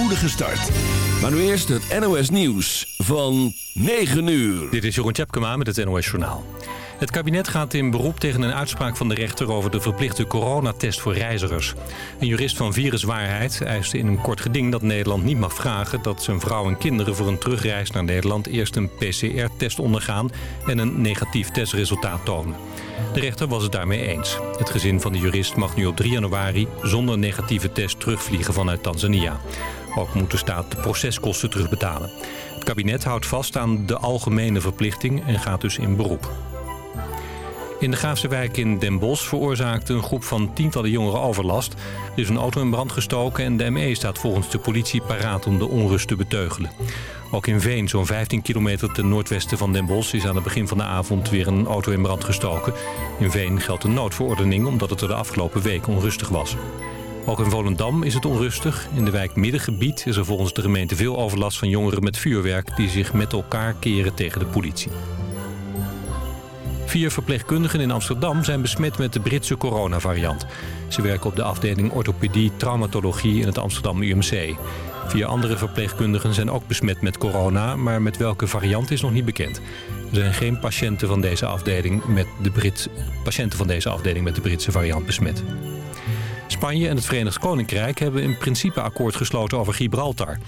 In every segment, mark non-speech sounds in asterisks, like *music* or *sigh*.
spoedige start. Maar nu eerst het NOS Nieuws van 9 uur. Dit is Jeroen Tjepkema met het NOS Journaal. Het kabinet gaat in beroep tegen een uitspraak van de rechter... over de verplichte coronatest voor reizigers. Een jurist van Viruswaarheid eiste in een kort geding dat Nederland niet mag vragen... dat zijn vrouw en kinderen voor een terugreis naar Nederland... eerst een PCR-test ondergaan en een negatief testresultaat tonen. De rechter was het daarmee eens. Het gezin van de jurist mag nu op 3 januari zonder negatieve test terugvliegen vanuit Tanzania. Ook moet de staat de proceskosten terugbetalen. Het kabinet houdt vast aan de algemene verplichting en gaat dus in beroep. In de Graafse wijk in Den Bosch veroorzaakte een groep van tientallen jongeren overlast. Er is een auto in brand gestoken en de ME staat volgens de politie paraat om de onrust te beteugelen. Ook in Veen, zo'n 15 kilometer ten noordwesten van Den Bosch... is aan het begin van de avond weer een auto in brand gestoken. In Veen geldt een noodverordening omdat het er de afgelopen week onrustig was. Ook in Volendam is het onrustig. In de wijk Middengebied is er volgens de gemeente veel overlast van jongeren met vuurwerk... die zich met elkaar keren tegen de politie. Vier verpleegkundigen in Amsterdam zijn besmet met de Britse coronavariant. Ze werken op de afdeling orthopedie traumatologie in het Amsterdam UMC. Vier andere verpleegkundigen zijn ook besmet met corona, maar met welke variant is nog niet bekend. Er zijn geen patiënten van deze afdeling met de, Brit... patiënten van deze afdeling met de Britse variant besmet. Spanje en het Verenigd Koninkrijk hebben in principe akkoord gesloten over Gibraltar.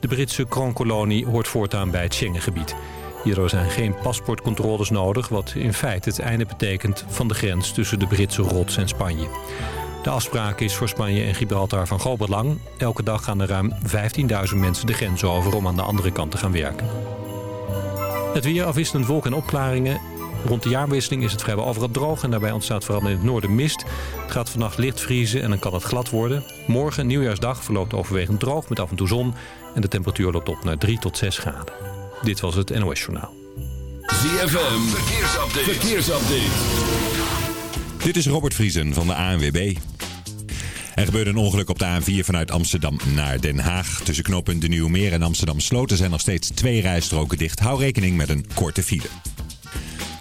De Britse kroonkolonie hoort voortaan bij het Schengengebied. Hierdoor zijn geen paspoortcontroles nodig... wat in feite het einde betekent van de grens tussen de Britse rots en Spanje. De afspraak is voor Spanje en Gibraltar van groot belang. Elke dag gaan er ruim 15.000 mensen de grens over om aan de andere kant te gaan werken. Het weer afwisselend wolken en opklaringen. Rond de jaarwisseling is het vrijwel overal droog en daarbij ontstaat vooral in het noorden mist. Het gaat vannacht licht vriezen en dan kan het glad worden. Morgen, nieuwjaarsdag, verloopt overwegend droog met af en toe zon. En de temperatuur loopt op naar 3 tot 6 graden. Dit was het NOS Journaal. ZFM, verkeersupdate. verkeersupdate. Dit is Robert Vriesen van de ANWB. Er gebeurde een ongeluk op de A4 vanuit Amsterdam naar Den Haag. Tussen knooppunt De Nieuwe Meer en Amsterdam Sloten zijn nog steeds twee rijstroken dicht. Hou rekening met een korte file.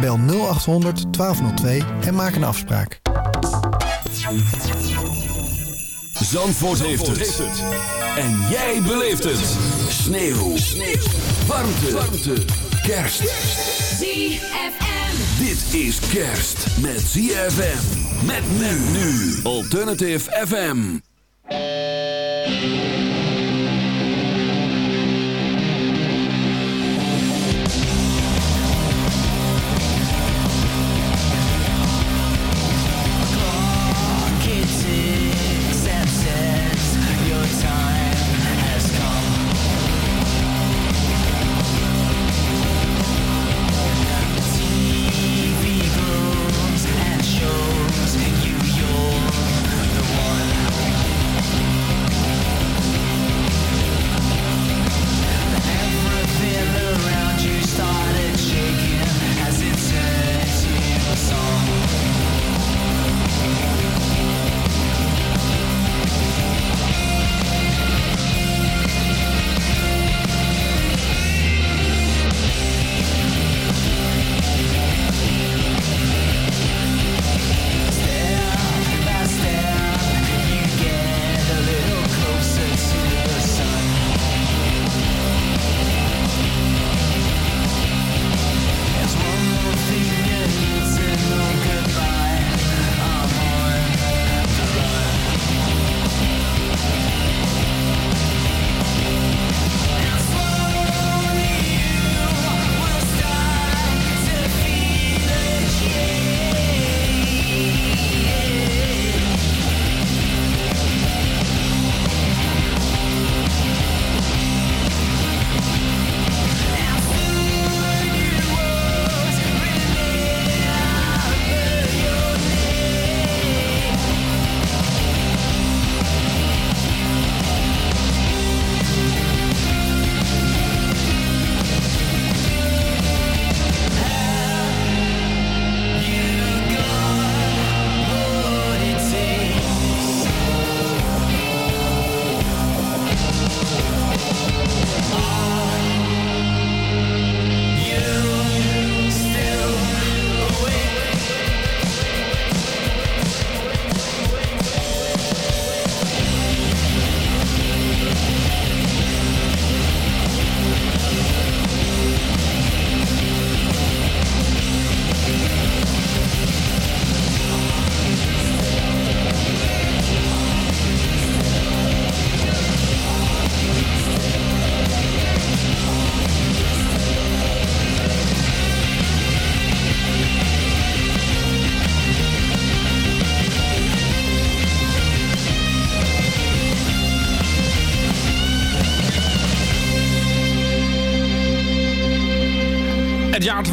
Bel 0800 1202 en maak een afspraak. Zandvoort, heeft, het. En jij beleeft het. Sneeuw. Sneeuw. Warmte. Warmte. Kerst. ZFM. Dit is kerst met ZFM. Met men nu. Alternative FM.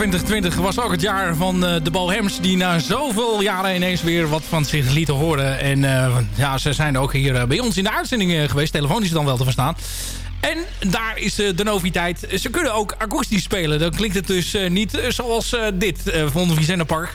2020 was ook het jaar van uh, de Bohems... die na zoveel jaren ineens weer wat van zich lieten horen. En uh, ja, ze zijn ook hier bij ons in de uitzending geweest. Telefonisch dan wel te verstaan. En daar is de noviteit. Ze kunnen ook akoestisch spelen. Dan klinkt het dus niet zoals dit van Vicente Park.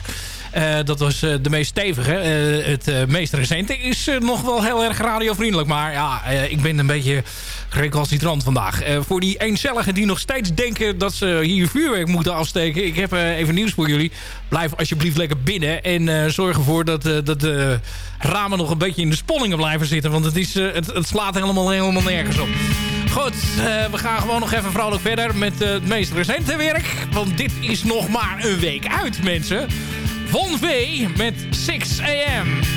Uh, dat was uh, de meest stevige. Uh, het meest recente is nog wel heel erg radiovriendelijk. Maar ja, ik ben een beetje recalcitrant vandaag. voor die eencelligen die nog steeds denken dat ze hier vuurwerk moeten afsteken. Ik heb even nieuws voor jullie. Blijf alsjeblieft lekker binnen. En zorg ervoor dat, dat de ramen nog een beetje in de sponningen blijven zitten. Want het, is, het slaat helemaal, helemaal nergens op. Goed, we gaan gewoon nog even vrolijk verder met het meest recente werk. Want dit is nog maar een week uit, mensen. Von V met 6 AM.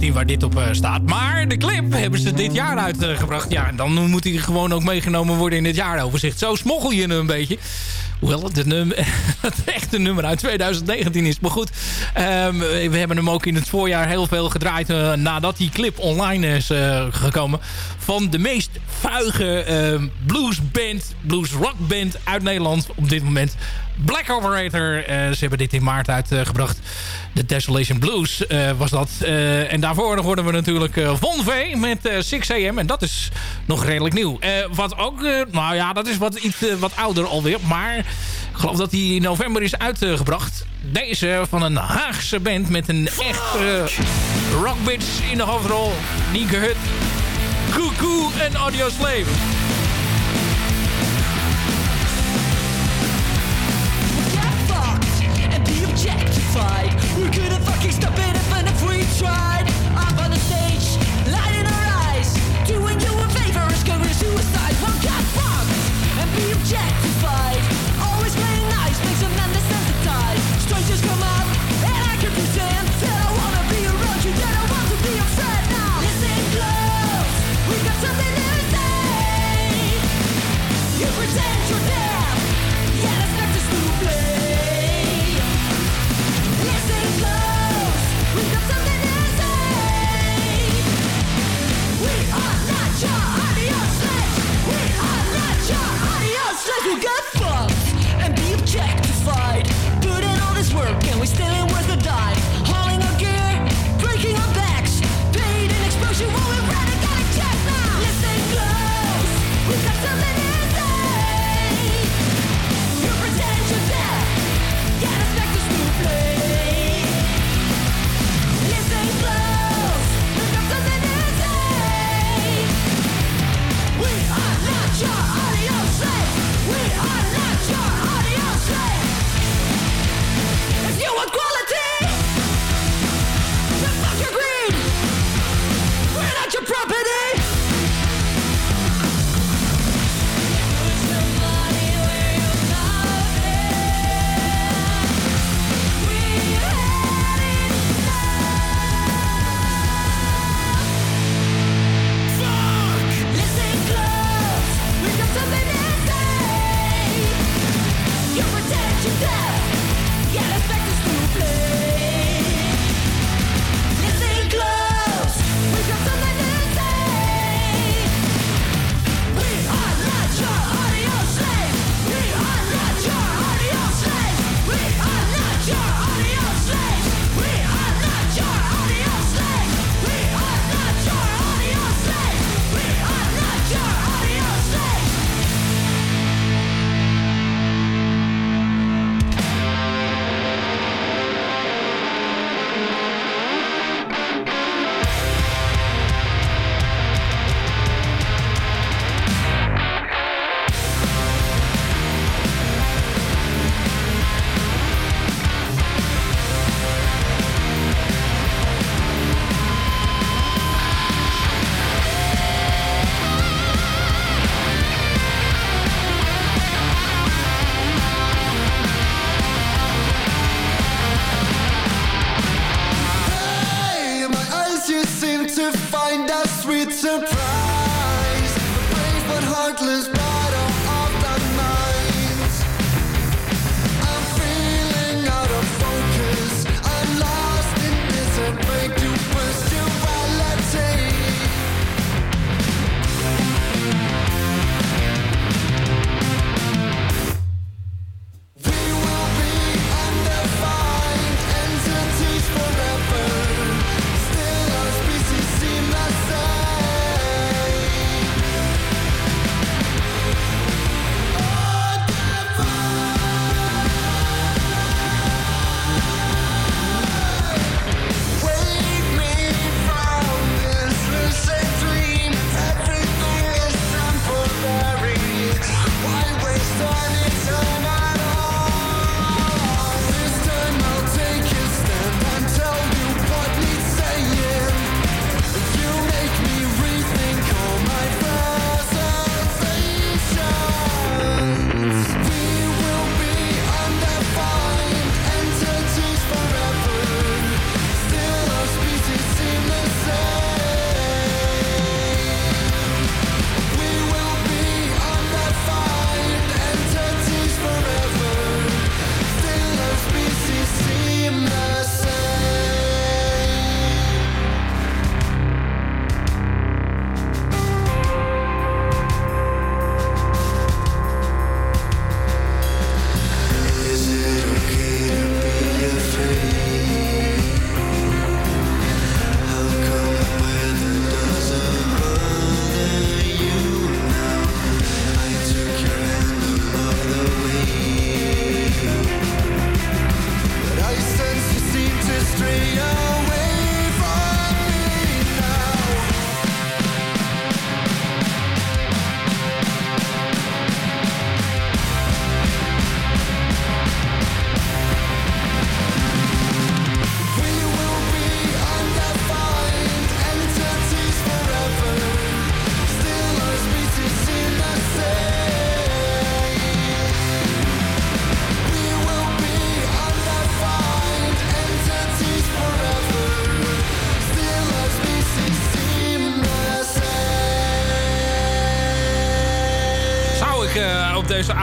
2019 waar dit op staat. Maar de clip hebben ze dit jaar uitgebracht. Ja, dan moet hij gewoon ook meegenomen worden in het jaaroverzicht. Zo smoggel je een beetje. Hoewel het, nummer, *laughs* het echte nummer uit 2019 is. Maar goed, um, we hebben hem ook in het voorjaar heel veel gedraaid... Uh, nadat die clip online is uh, gekomen. Van de meest vuige uh, bluesband, bluesrockband uit Nederland op dit moment. Black Operator. ze hebben dit in maart uitgebracht. De Desolation Blues was dat. en daarvoor hoorden we natuurlijk Von V met 6 AM. En dat is nog redelijk nieuw. wat ook, nou ja, dat is wat, iets wat ouder alweer. Maar ik geloof dat die in november is uitgebracht. Deze van een Haagse band met een echte rockbitch in de hoofdrol. Nieke Hut, Cuckoo en Audio Slave. Jet!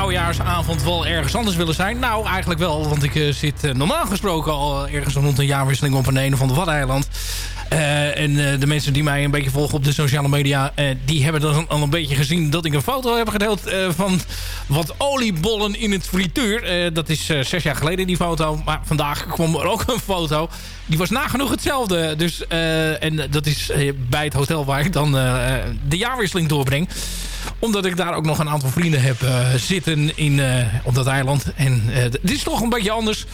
Oudejaarsavond wel ergens anders willen zijn? Nou, eigenlijk wel, want ik zit normaal gesproken al ergens rond een jaarwisseling op een een van de Waddeneiland. Uh, en de mensen die mij een beetje volgen op de sociale media... Die hebben dan al een beetje gezien dat ik een foto heb gedeeld... Van wat oliebollen in het frituur. dat is zes jaar geleden die foto. Maar vandaag kwam er ook een foto. Die was nagenoeg hetzelfde. Dus, en dat is bij het hotel waar ik dan de jaarwisseling doorbreng omdat ik daar ook nog een aantal vrienden heb zitten in, op dat eiland. En dit is toch een beetje anders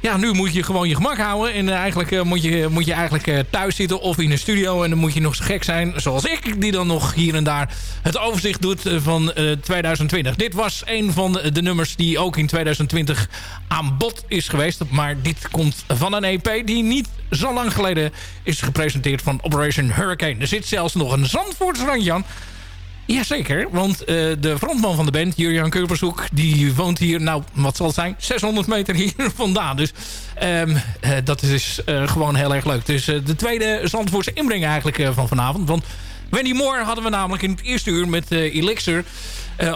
ja, nu moet je gewoon je gemak houden. En eigenlijk moet, je, moet je eigenlijk thuis zitten of in een studio. En dan moet je nog zo gek zijn, zoals ik, die dan nog hier en daar het overzicht doet van 2020. Dit was een van de, de, nummers die ook in 2020 aan bod is geweest. Maar dit komt van een EP die niet zo lang geleden is gepresenteerd van Operation Hurricane. Er zit zelfs nog een Zandvoorts randje aan. Jazeker, want uh, de frontman van de band, Jurjan Keurbershoek... die woont hier, nou, wat zal het zijn? 600 meter hier *laughs* vandaan. Dus um, uh, dat is uh, gewoon heel erg leuk. Dus de tweede Zandvoortse inbreng eigenlijk van vanavond. Want Wendy Moore hadden we namelijk in het eerste uur met Elixir...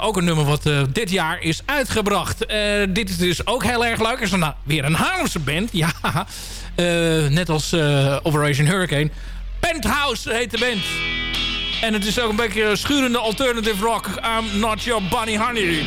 ook een nummer wat dit jaar is uitgebracht. dit is dus ook heel erg leuk. Er is nou, weer een Haarlemse band. *laughs* Ja, net als Operation Hurricane. Penthouse heet de band. En het is ook een beetje schurende alternative rock. I'm not your bunny honey.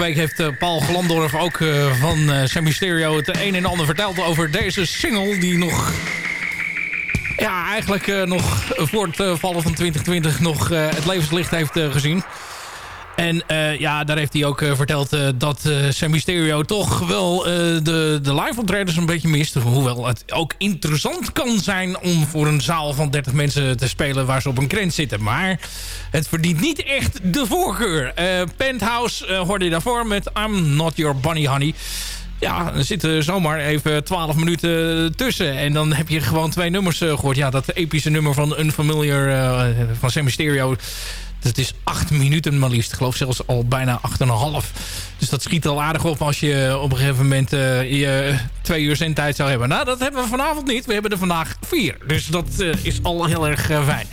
Week heeft Paul Glandorf ook van uh, Stereo het een en ander verteld over deze single die nog... Ja, eigenlijk nog voor het vallen van 2020 nog het levenslicht heeft gezien. En uh, ja, daar heeft hij ook uh, verteld uh, dat Sam Mysterio toch wel de, de live optredens een beetje mist. Hoewel het ook interessant kan zijn om voor een zaal van 30 mensen te spelen waar ze op een krent zitten. Maar het verdient niet echt de voorkeur. Penthouse hoorde je daarvoor met I'm Not Your Bunny Honey. Ja, er zitten zomaar even 12 minuten tussen. En dan heb je gewoon twee nummers gehoord. Ja, dat epische nummer van Unfamiliar van Sam het is acht minuten maar liefst. Ik geloof zelfs al bijna acht en een half. Dus dat schiet al aardig op als je op een gegeven moment uh, je twee uur zendtijd zou hebben. Nou, dat hebben we vanavond niet. We hebben er vandaag vier. Dus dat uh, is al heel erg uh, fijn.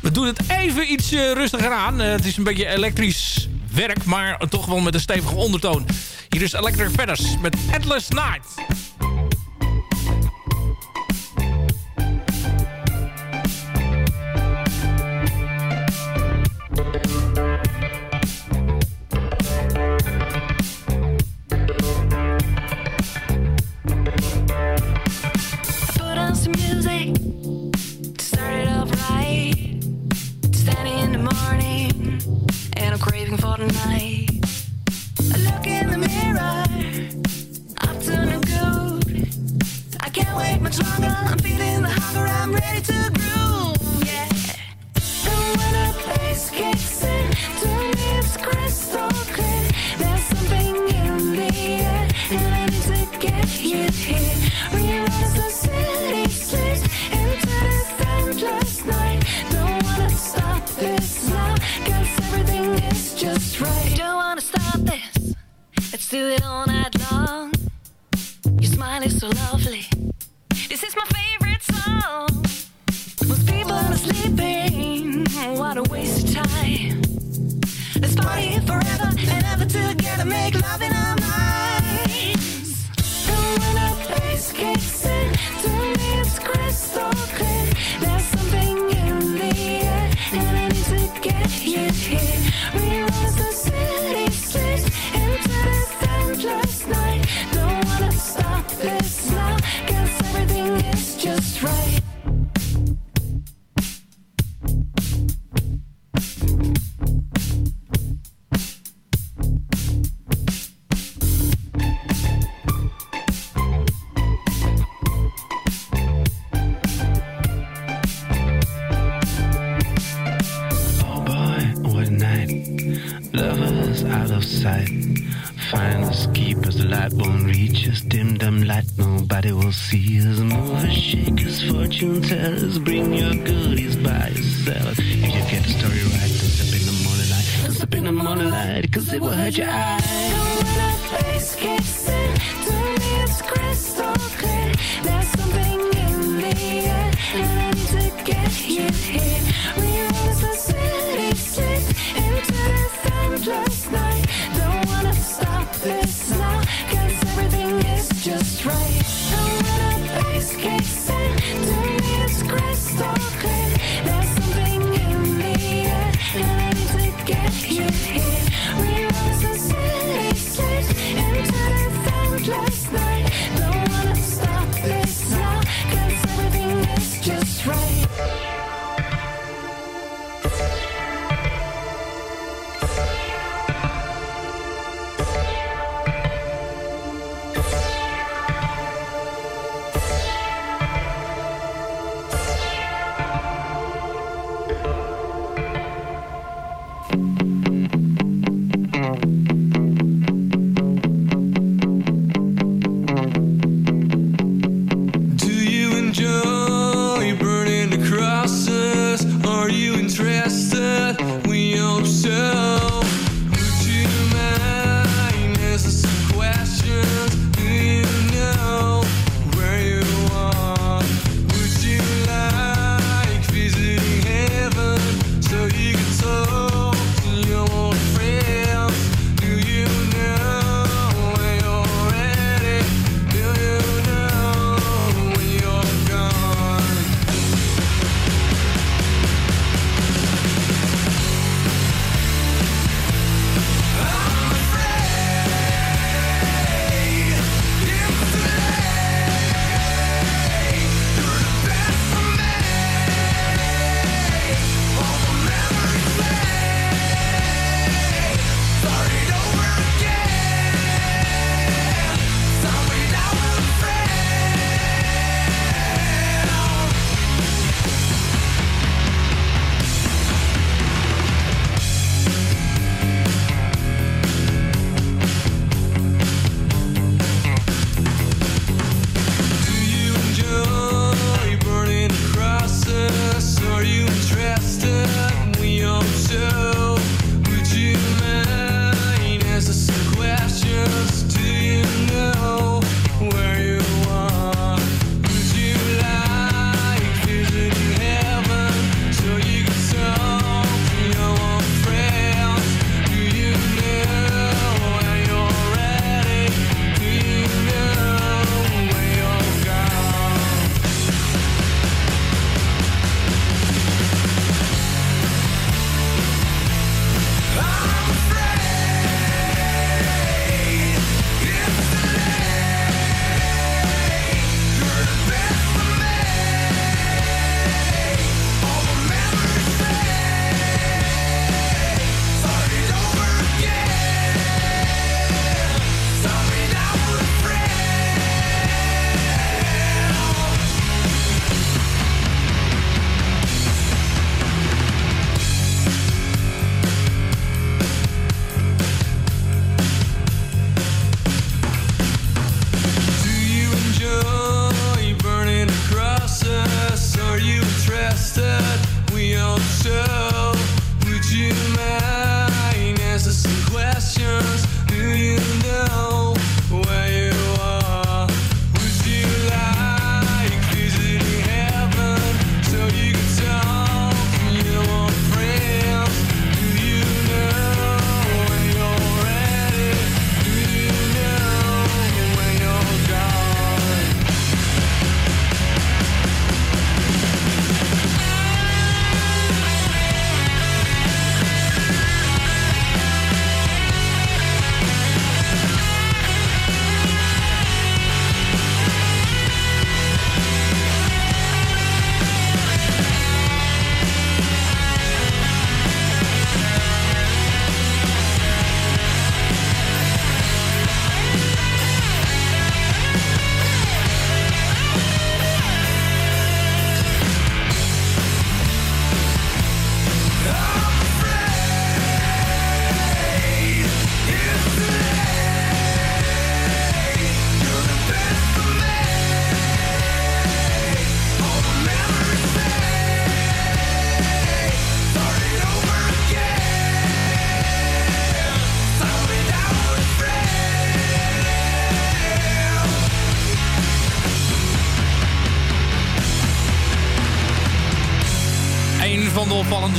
We doen het even iets rustiger aan. het is een beetje elektrisch werk, maar toch wel met een stevige ondertoon. Hier is Electric Feathers met Atlas Night. Much longer. I'm feeling the hunger, I'm ready to groove. loving, I'm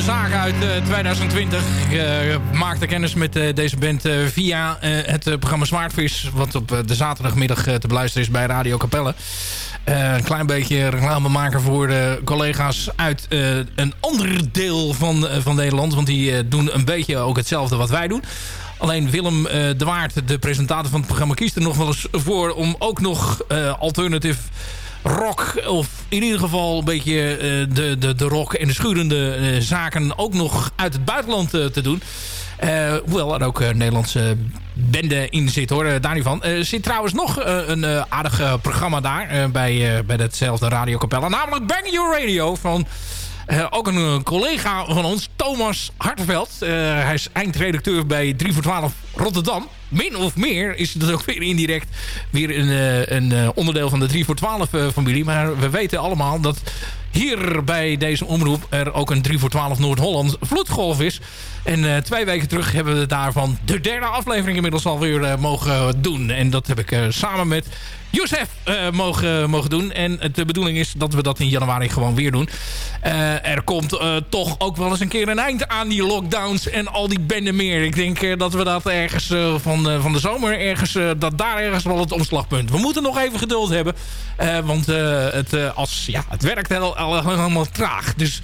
de zaken uit eh, 2020. Ik eh, maakte kennis met eh, deze band eh, via eh, het eh, programma Zwaardvis... wat op eh, de zaterdagmiddag eh, te beluisteren is bij Radio Capelle. Eh, een klein beetje reclame maken voor collega's uit eh, een ander deel van, eh, van Nederland. Want die eh, doen een beetje ook hetzelfde wat wij doen. Alleen Willem eh, de Waard, de presentator van het programma, kiest er nog wel eens voor... om ook nog eh, alternative rock, of in ieder geval een beetje eh, de, de, de rock en de schurende eh, zaken ook nog uit het buitenland eh, te doen. Hoewel er ook Nederlandse bende in zit hoor, daar niet van. Er zit trouwens nog een aardig programma daar bij, bij datzelfde Radio Capella. Namelijk Bang Your Radio van eh, ook een eh, collega van ons, Thomas Hartenveld. Eh, hij is eindredacteur bij 3 voor 12 Rotterdam. Min of meer is dat ook weer indirect weer een, een onderdeel van de 3 voor 12 eh, familie. Maar we weten allemaal dat hier bij deze omroep er ook een 3 voor 12 Noord-Holland vloedgolf is. En twee weken terug hebben we daarvan de derde aflevering inmiddels alweer eh, mogen doen. En dat heb ik samen met Youssef eh, mogen, mogen doen. En de bedoeling is dat we dat in januari gewoon weer doen. Eh, er komt eh, toch ook wel eens een keer een eind aan die lockdowns en al die benden meer. Ik denk dat we dat ergens van, van de zomer, ergens, dat daar ergens wel het omslagpunt. We moeten nog even geduld hebben. want het, als, ja, het werkt helemaal traag. Dus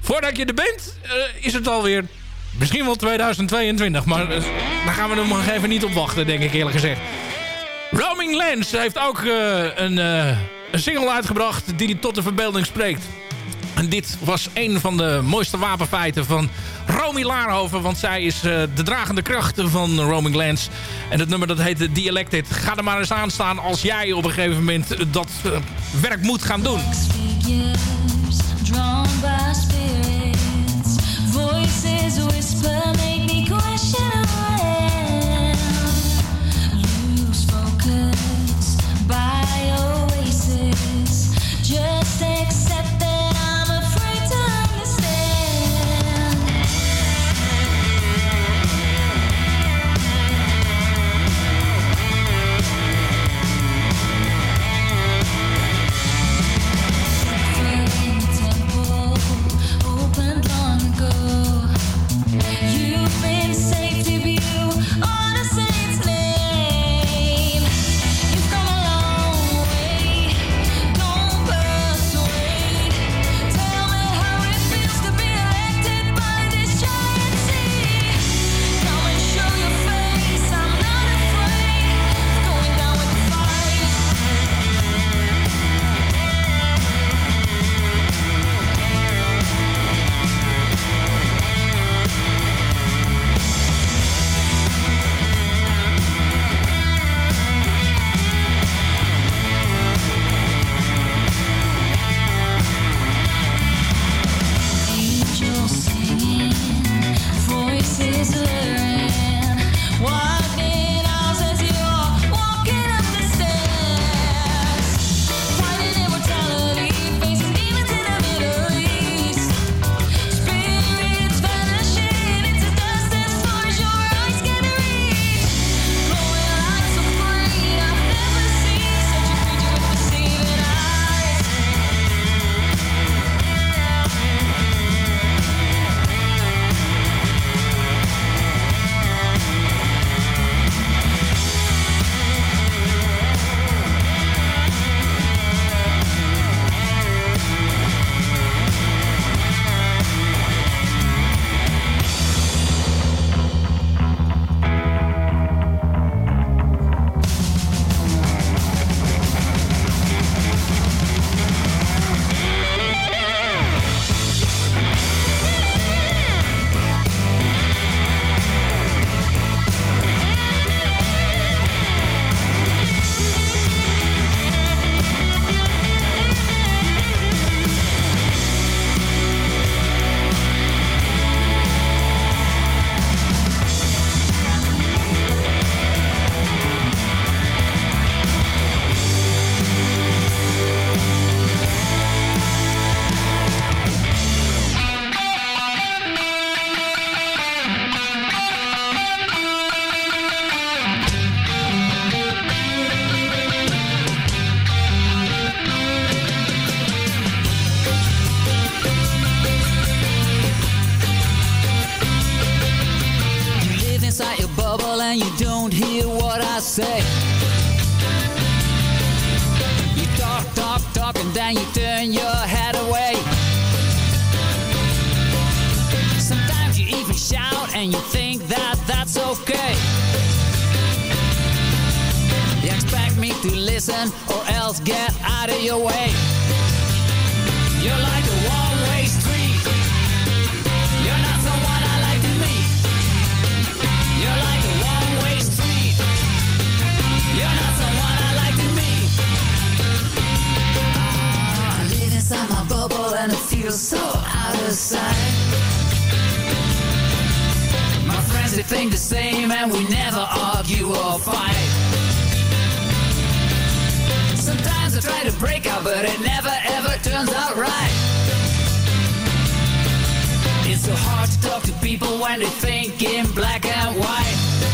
voordat je er bent, is het alweer misschien wel 2022. Maar daar gaan we nog even niet op wachten, denk ik eerlijk gezegd. Roaming Lands heeft ook eh, een, eh, een single uitgebracht die tot de verbeelding spreekt. En dit was een van de mooiste wapenfeiten van Romy Laarhoven. Want zij is eh, de dragende kracht van Roaming Lands. En het nummer dat heet Dialected. Ga er maar eens aan staan als jij op een gegeven moment dat werk moet gaan doen. let's accept say. You talk, talk, talk, and then you turn your head away. Sometimes you even shout and you think that that's okay. You expect me to listen or else get out of your way. You're like a one-way so out of sight. My friends they think the same and we never argue or fight. Sometimes I try to break out, but it never ever turns out right. It's so hard to talk to people when they think in black and white.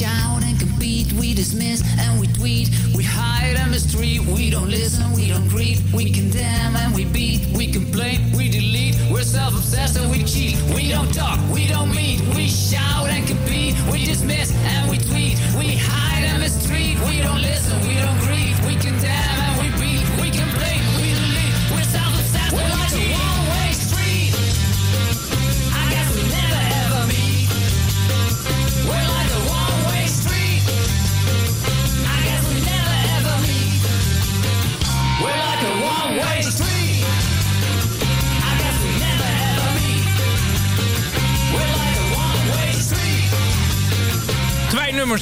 Shout and compete. We dismiss and we tweet. We hide on the street. We don't listen, we don't greet. We condemn and we beat. We complain, we delete. We're self-obsessed and we cheat. We don't talk, we don't meet. We shout and compete. We dismiss and we tweet. We hide on the street. We don't listen, we don't greet. We condemn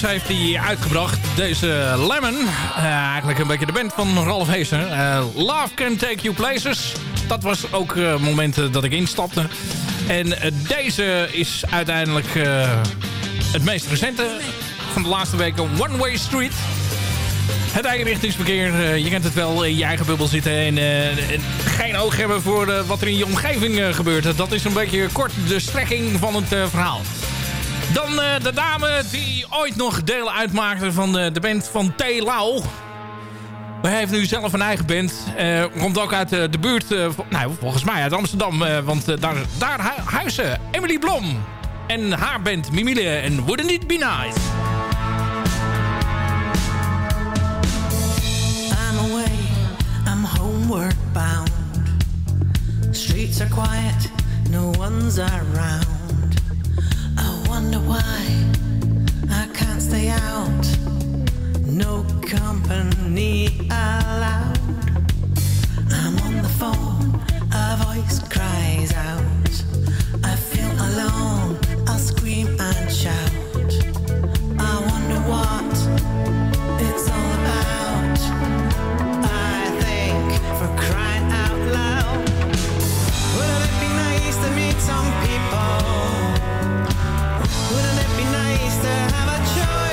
nummers heeft hij uitgebracht. Deze Lemon, eh, eigenlijk een beetje de band van Ralph Heeser. Eh, Love Can Take You Places. Dat was ook eh, momenten dat ik instapte. En deze is uiteindelijk het meest recente van de laatste weken. One Way Street. Het eigenrichtingsverkeer, je kent het wel, in je eigen bubbel zitten en, en geen oog hebben voor wat er in je omgeving gebeurt. Dat is een beetje kort de strekking van het verhaal. Dan eh, de dame die ooit nog deel uitmaakte van eh, de band van T. Lau. Hij heeft nu zelf een eigen band. Eh, komt ook uit eh, de buurt, nou volgens mij uit Amsterdam. want daar, daar hu- huizen Emily Blom en haar band Mimile en Wouldn't It Be Nice. I'm away, I'm bound. Streets are quiet, no one's around. I wonder why I can't stay out. No company allowed. I'm on the phone, a voice cries out. I feel alone, I'll scream and shout. I wonder what it's all about. I think for crying out loud. Wouldn't it be nice to meet some people? To have a choice?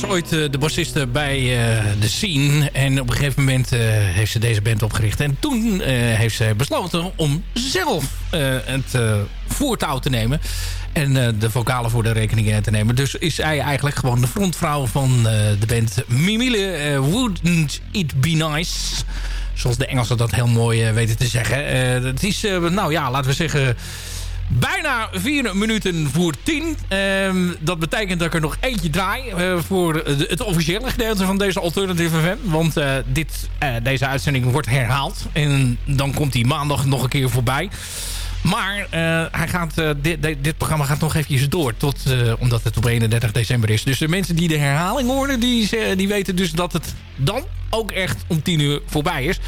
Was ooit eh, de bassiste bij eh, de Scene. En op een gegeven moment eh, heeft ze deze band opgericht. En toen eh, heeft ze besloten om zelf eh, het eh, voertouw te nemen. En eh, de vocalen voor de rekening eh, te nemen. Dus is zij eigenlijk gewoon de frontvrouw van eh, de band Mimile. eh, Wouldn't It Be Nice? Zoals de Engelsen dat heel mooi eh, weten te zeggen. Eh, het is, eh, nou ja, laten we zeggen... Bijna vier minuten voor tien. Ehm, dat betekent dat ik er nog eentje draai eh, voor het officiële gedeelte van deze Alternative FM. Want eh, dit, eh, deze uitzending wordt herhaald. En dan komt die maandag nog een keer voorbij. Maar eh, hij gaat, eh, dit, dit, programma gaat nog eventjes door. Tot, eh, omdat het op 31 december is. Dus de mensen die de herhaling horen, die, die weten dus dat het dan ook echt om 10 uur voorbij is.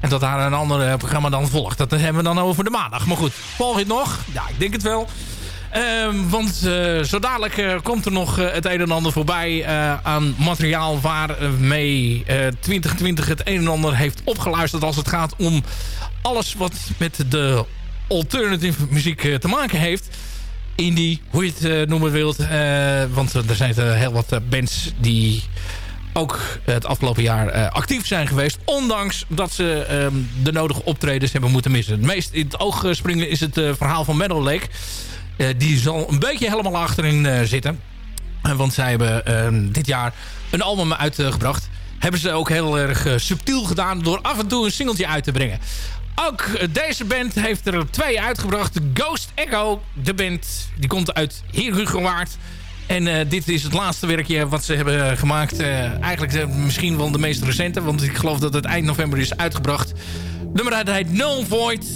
En dat daar een ander programma dan volgt. Dat hebben we dan over de maandag. Maar goed, volg het nog? Ja, ik denk het wel. Ehm, want zo dadelijk komt er nog het een en ander voorbij aan materiaal waarmee eh 2020 het een en ander heeft opgeluisterd als het gaat om alles wat met de alternative muziek eh, te maken heeft. Indie, hoe je het eh, noemen wilt. Eh, want er zijn heel wat bands die ook het afgelopen jaar actief zijn geweest. Ondanks dat ze ehm, de nodige optredens hebben moeten missen. Het meest in het oog springen is het verhaal van Meadow Lake. Die zal een beetje helemaal achterin zitten. Want zij hebben ehm, dit jaar een album uitgebracht. Hebben ze ook heel erg subtiel gedaan door af en toe een singeltje uit te brengen. Ook deze band heeft er twee uitgebracht. Ghost Echo, de band, die komt uit Heerhugowaard. En eh, dit is het laatste werkje wat ze hebben gemaakt. Eh, eigenlijk eh, misschien wel de meest recente. Want ik geloof dat het eind november is uitgebracht. Nummer dat heet No Void.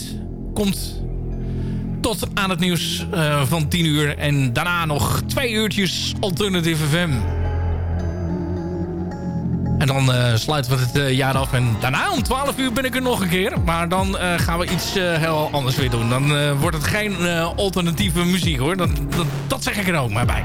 Komt tot aan het nieuws van 10 uur. En daarna nog twee uurtjes Alternative FM. En dan eh, sluiten we het eh, jaar af. En daarna om 12 uur ben ik er nog een keer. Maar dan eh, gaan we iets heel anders weer doen. Dan wordt het geen alternatieve muziek hoor. Dat, dat zeg ik er ook maar bij.